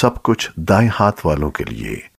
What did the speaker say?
सब कुछ दाएँ हाथ वालों के लिए।